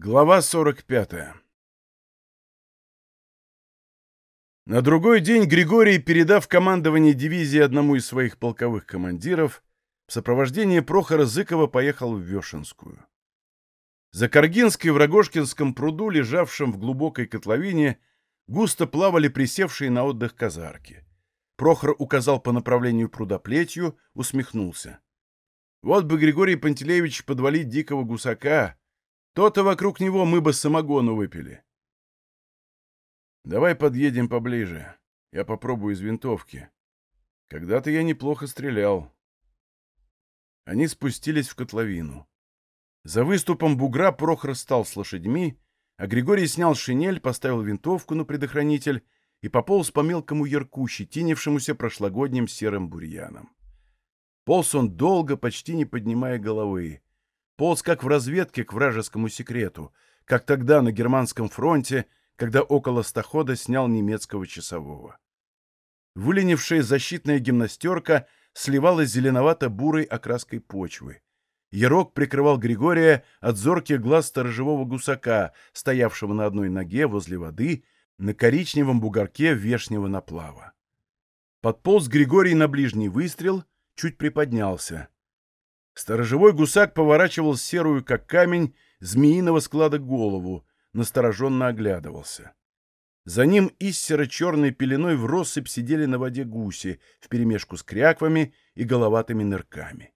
Глава 45 На другой день Григорий, передав командование дивизии одному из своих полковых командиров, в сопровождении Прохора Зыкова поехал в Вешенскую. За Каргинской в Рогожкинском пруду, лежавшем в глубокой котловине, густо плавали присевшие на отдых казарки. Прохор указал по направлению пруда плетью, усмехнулся. Вот бы Григорий Пантелеевич подвалить дикого гусака, то-то вокруг него мы бы самогону выпили. Давай подъедем поближе. Я попробую из винтовки. Когда-то я неплохо стрелял. Они спустились в котловину. За выступом бугра Прохор стал с лошадьми, а Григорий снял шинель, поставил винтовку на предохранитель и пополз по мелкому ярку, щетинившемуся прошлогодним серым бурьяном. Полз он долго, почти не поднимая головы. Полз как в разведке к вражескому секрету, как тогда на германском фронте, когда около стохода снял немецкого часового. Выленившая защитная гимнастерка сливалась зеленовато-бурой окраской почвы. Ярок прикрывал Григория от зорких глаз сторожевого гусака, стоявшего на одной ноге возле воды, на коричневом бугорке вешнего наплава. Подполз Григорий на ближний выстрел, чуть приподнялся. Сторожевой гусак поворачивал серую, как камень, змеиного склада голову, настороженно оглядывался. За ним из серо-черной пеленой в россыпь сидели на воде гуси, вперемешку с кряквами и головатыми нырками.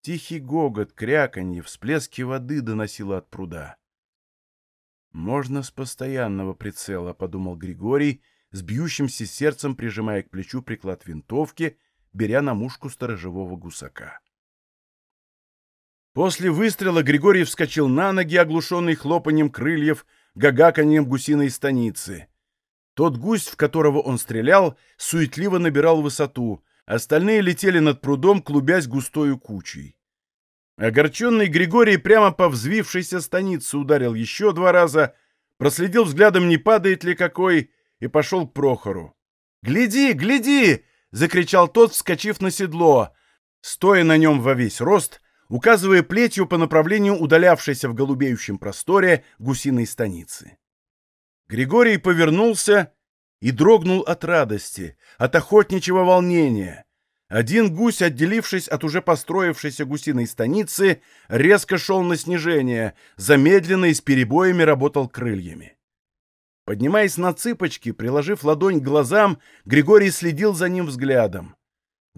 Тихий гогот, кряканье, всплески воды доносило от пруда. «Можно с постоянного прицела», — подумал Григорий, с бьющимся сердцем прижимая к плечу приклад винтовки, беря на мушку сторожевого гусака. После выстрела Григорий вскочил на ноги, оглушенный хлопанием крыльев, гагаканьем гусиной станицы. Тот гусь, в которого он стрелял, суетливо набирал высоту, остальные летели над прудом, клубясь густою кучей. Огорченный Григорий прямо по взвившейся станице ударил еще два раза, проследил взглядом, не падает ли какой, и пошел к Прохору. «Гляди, гляди!» — закричал тот, вскочив на седло. Стоя на нем во весь рост, указывая плетью по направлению удалявшейся в голубеющем просторе гусиной станицы. Григорий повернулся и дрогнул от радости, от охотничьего волнения. Один гусь, отделившись от уже построившейся гусиной станицы, резко шел на снижение, замедленно и с перебоями работал крыльями. Поднимаясь на цыпочки, приложив ладонь к глазам, Григорий следил за ним взглядом.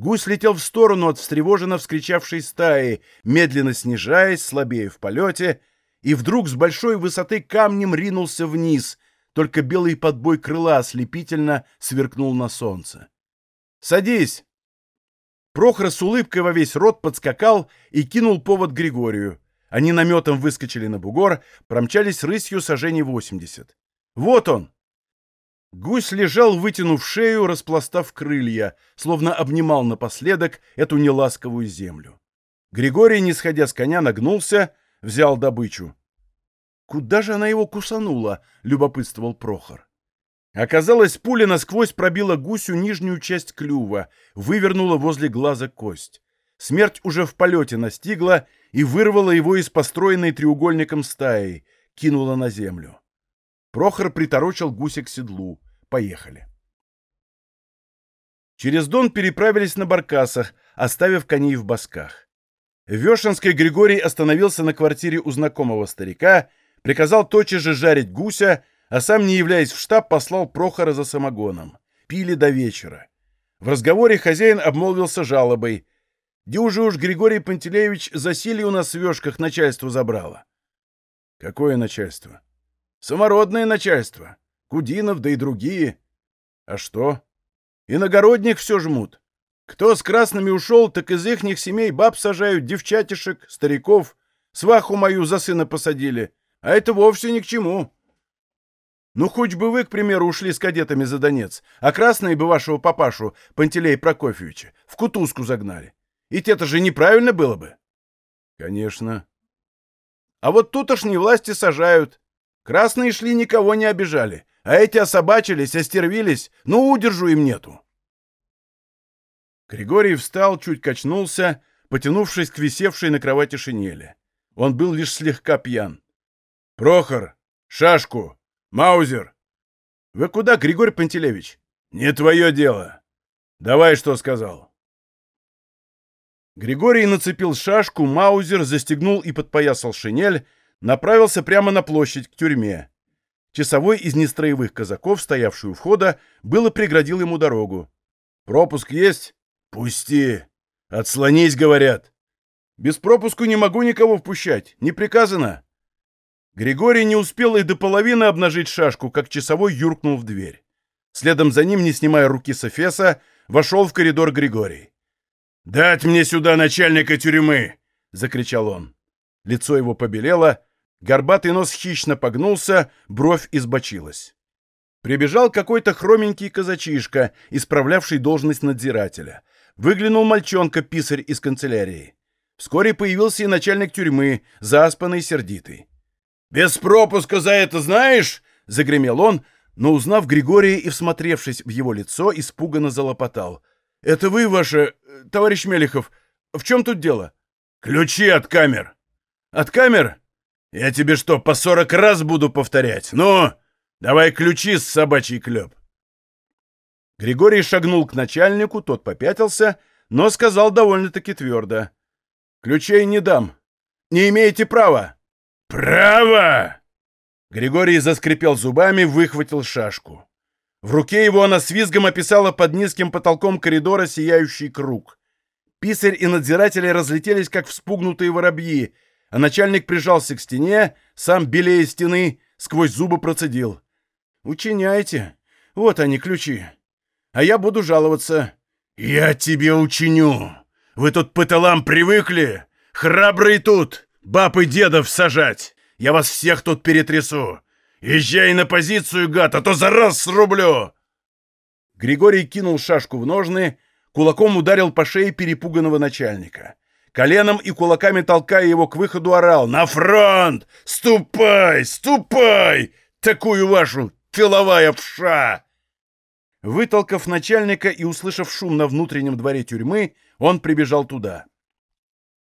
Гусь летел в сторону от встревоженно вскричавшей стаи, медленно снижаясь, слабее в полете, и вдруг с большой высоты камнем ринулся вниз, только белый подбой крыла ослепительно сверкнул на солнце. «Садись!» Прохор с улыбкой во весь рот подскакал и кинул повод Григорию. Они наметом выскочили на бугор, промчались рысью сажений восемьдесят. «Вот он!» Гусь лежал, вытянув шею, распластав крылья, словно обнимал напоследок эту неласковую землю. Григорий, не сходя с коня, нагнулся, взял добычу. «Куда же она его кусанула?» — любопытствовал Прохор. Оказалось, пуля насквозь пробила гусю нижнюю часть клюва, вывернула возле глаза кость. Смерть уже в полете настигла и вырвала его из построенной треугольником стаи, кинула на землю. Прохор приторочил гуся к седлу. Поехали. Через Дон переправились на баркасах, оставив коней в босках. В Вешенской Григорий остановился на квартире у знакомого старика, приказал тотчас же жарить гуся, а сам, не являясь в штаб, послал Прохора за самогоном. Пили до вечера. В разговоре хозяин обмолвился жалобой. «Дюже уж Григорий Пантелеевич засилие у нас в вешках начальство забрало». «Какое начальство?» Самородное начальство. Кудинов, да и другие. А что? Иногородних все жмут. Кто с красными ушел, так из ихних семей баб сажают, девчатишек, стариков. Сваху мою за сына посадили. А это вовсе ни к чему. Ну, хоть бы вы, к примеру, ушли с кадетами за Донец, а красные бы вашего папашу, Пантелея Прокофьевича, в кутузку загнали. Ведь это же неправильно было бы. Конечно. А вот тутошние власти сажают. Красные шли, никого не обижали, а эти особачились, остервились, ну, удержу им нету. Григорий встал, чуть качнулся, потянувшись к висевшей на кровати шинели. Он был лишь слегка пьян. Прохор! Шашку! Маузер!» «Вы куда, Григорий Пантелеевич?» «Не твое дело! Давай, что сказал!» Григорий нацепил шашку, маузер, застегнул и подпоясал шинель, направился прямо на площадь к тюрьме. Часовой из нестроевых казаков, стоявший у входа, было преградил ему дорогу. «Пропуск есть?» «Пусти! Отслонись, говорят!» «Без пропуску не могу никого впущать, не приказано!» Григорий не успел и до половины обнажить шашку, как часовой юркнул в дверь. Следом за ним, не снимая руки с Эфеса, вошел в коридор Григорий. «Дать мне сюда начальника тюрьмы!» — закричал он. Лицо его побелело, горбатый нос хищно погнулся, бровь избочилась. Прибежал какой-то хроменький казачишка, исправлявший должность надзирателя. Выглянул мальчонка-писарь из канцелярии. Вскоре появился и начальник тюрьмы, заспанный сердитый. «Без пропуска за это знаешь?» — загремел он, но, узнав Григория и всмотревшись в его лицо, испуганно залопотал. «Это вы, ваше... товарищ Мелехов. В чем тут дело?» «Ключи от камер». «От камер? Я тебе что, по сорок раз буду повторять? Ну, давай ключи с собачий клеп». Григорий шагнул к начальнику, тот попятился, но сказал довольно-таки твердо. «Ключей не дам. Не имеете права». «Право!» Григорий заскрипел зубами, выхватил шашку. В руке его она с визгом описала под низким потолком коридора сияющий круг. Писарь и надзиратели разлетелись, как вспугнутые воробьи, а начальник прижался к стене, сам белее стены, сквозь зубы процедил. «Учиняйте. Вот они, ключи. А я буду жаловаться». «Я тебе учиню. Вы тут по талам привыкли? Храбрый тут, баб и дедов сажать. Я вас всех тут перетрясу! Езжай на позицию, гад, а то за раз срублю!» Григорий кинул шашку в ножны, кулаком ударил по шее перепуганного начальника. Коленом и кулаками толкая его к выходу орал «На фронт! Ступай! Ступай! Такую вашу тыловая пша!» Вытолкав начальника и услышав шум на внутреннем дворе тюрьмы, он прибежал туда.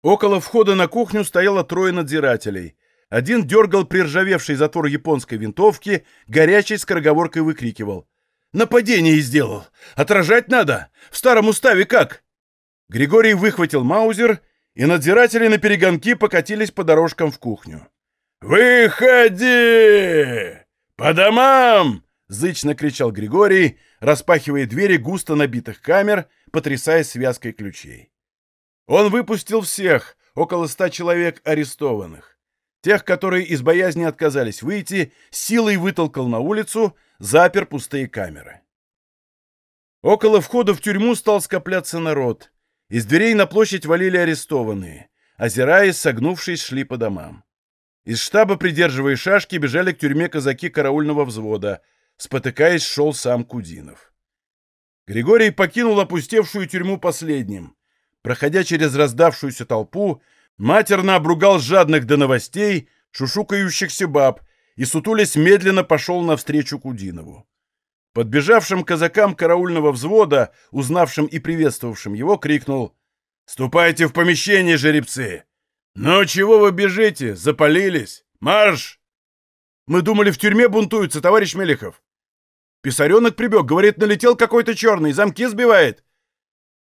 Около входа на кухню стояло трое надзирателей. Один дергал приржавевший затвор японской винтовки, горячей скороговоркой выкрикивал. «Нападение сделал! Отражать надо! В старом уставе как?» Григорий выхватил маузер, и надзиратели на перегонки покатились по дорожкам в кухню. «Выходи! По домам!» — зычно кричал Григорий, распахивая двери густо набитых камер, потрясая связкой ключей. Он выпустил всех, около ста человек арестованных. Тех, которые из боязни отказались выйти, силой вытолкал на улицу, запер пустые камеры. Около входа в тюрьму стал скопляться народ. Из дверей на площадь валили арестованные. Озираясь, согнувшись, шли по домам. Из штаба, придерживая шашки, бежали к тюрьме казаки караульного взвода. Спотыкаясь, шел сам Кудинов. Григорий покинул опустевшую тюрьму последним. Проходя через раздавшуюся толпу, матерно обругал жадных до новостей, шушукающихся баб, и, сутулясь, медленно пошел навстречу Кудинову. Подбежавшим казакам караульного взвода, узнавшим и приветствовавшим его, крикнул «Ступайте в помещение, жеребцы! Ну, чего вы бежите? Запалились! Марш!» «Мы думали, в тюрьме бунтуются, товарищ Мелехов!» «Писаренок прибег, говорит, налетел какой-то черный, замки сбивает!»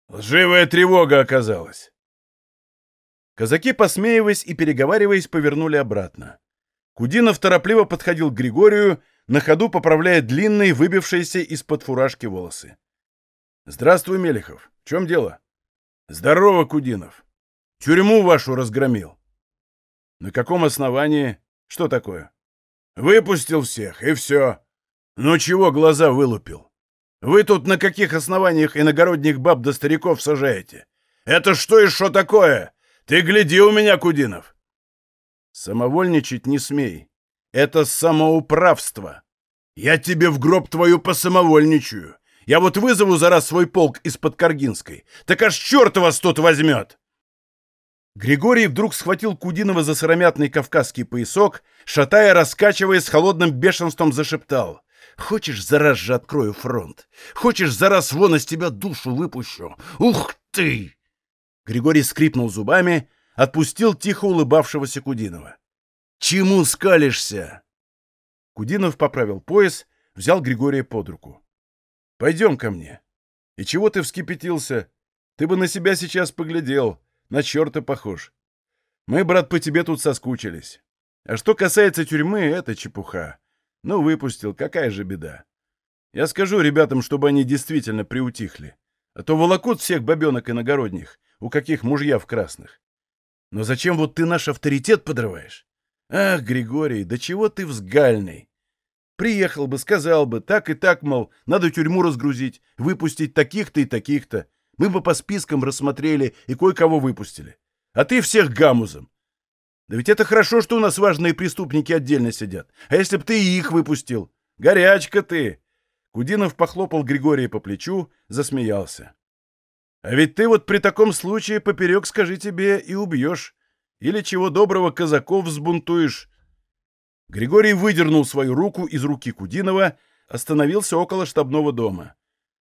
Лживая тревога оказалась. Казаки, посмеиваясь и переговариваясь, повернули обратно. Кудинов торопливо подходил к Григорию, на ходу поправляя длинные, выбившиеся из-под фуражки волосы. «Здравствуй, Мелехов. В чем дело?» «Здорово, Кудинов. Тюрьму вашу разгромил». «На каком основании? Что такое?» «Выпустил всех, и все. Ну чего глаза вылупил? Вы тут на каких основаниях иногородних баб до да стариков сажаете? Это что и что такое? Ты гляди у меня, Кудинов!» «Самовольничать не смей. Это самоуправство. Я тебе в гроб твою посамовольничаю. Я вот вызову за раз свой полк из-под Каргинской. Так аж черт вас тут возьмет!» Григорий вдруг схватил Кудинова за сыромятный кавказский поясок, шатая, раскачивая, с холодным бешенством зашептал. «Хочешь, зараз же открою фронт? Хочешь, зараз вон из тебя душу выпущу? Ух ты!» Григорий скрипнул зубами, отпустил тихо улыбавшегося Кудинова. Чему скалишься?» Кудинов поправил пояс, взял Григория под руку. «Пойдем ко мне. И чего ты вскипятился? Ты бы на себя сейчас поглядел. На черта похож. Мы, брат, по тебе тут соскучились. А что касается тюрьмы, это чепуха. Ну, выпустил, какая же беда. Я скажу ребятам, чтобы они действительно приутихли. А то волокут всех бабенок иногородних, у каких мужья в красных. Но зачем вот ты наш авторитет подрываешь? Ах, Григорий, да чего ты взгальный? Приехал бы, сказал бы, так и так, мол, надо тюрьму разгрузить, выпустить таких-то и таких-то. Мы бы по спискам рассмотрели и кое-кого выпустили. А ты всех гамузом. Да ведь это хорошо, что у нас важные преступники отдельно сидят. А если б ты и их выпустил? Горячка ты!» Кудинов похлопал Григория по плечу, засмеялся. «А ведь ты вот при таком случае поперек, скажи тебе, и убьешь. Или чего доброго казаков взбунтуешь». Григорий выдернул свою руку из руки Кудинова, остановился около штабного дома.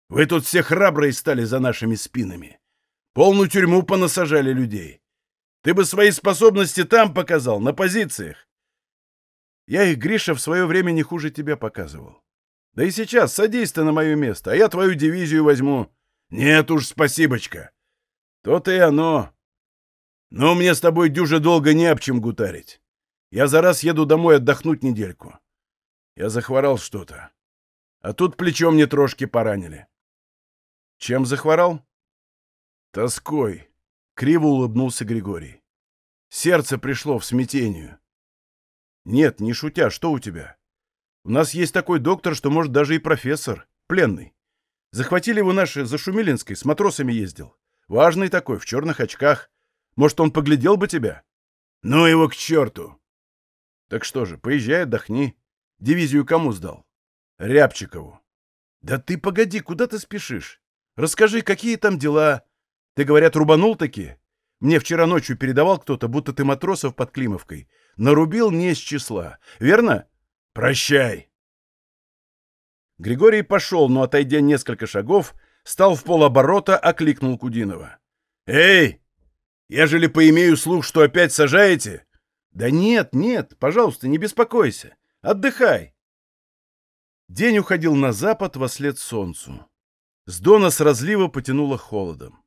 «Вы тут все храбрые стали за нашими спинами. Полную тюрьму понасажали людей. Ты бы свои способности там показал, на позициях. Я их, Гриша, в свое время не хуже тебя показывал. Да и сейчас садись ты на мое место, а я твою дивизию возьму. Нет уж, спасибочка. То-то и оно. Но мне с тобой дюже долго не об чем гутарить. Я за раз еду домой отдохнуть недельку. Я захворал что-то. А тут плечо мне трошки поранили. Чем захворал? Тоской. Криво улыбнулся Григорий. Сердце пришло в смятению. Нет, не шутя, что у тебя? У нас есть такой доктор, что, может, даже и профессор. Пленный. Захватили его наши за Шумилинской, с матросами ездил. Важный такой, в черных очках. Может, он поглядел бы тебя? Ну его к черту! Так что же, поезжай, отдохни. Дивизию кому сдал? Рябчикову. Да ты погоди, куда ты спешишь? Расскажи, какие там дела? Ты, говорят, рубанул таки? Мне вчера ночью передавал кто-то, будто ты матросов под Климовкой. Нарубил не с числа. Верно? Прощай. Григорий пошел, но, отойдя несколько шагов, стал в полоборота, окликнул Кудинова. «Эй! Ежели поимею слух, что опять сажаете?» «Да нет, нет, пожалуйста, не беспокойся. Отдыхай!» День уходил на запад во след солнцу. С дона с разлива потянуло холодом.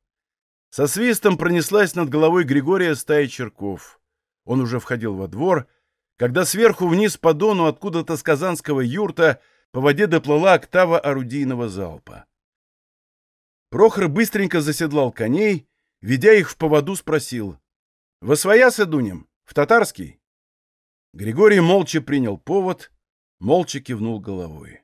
Со свистом пронеслась над головой Григория стая черков. Он уже входил во двор, когда сверху вниз по дону откуда-то с казанского юрта по воде доплыла октава орудийного залпа. Прохор быстренько заседлал коней, ведя их в поводу, спросил. — Восвояс идунем? В татарский? Григорий молча принял повод, молча кивнул головой.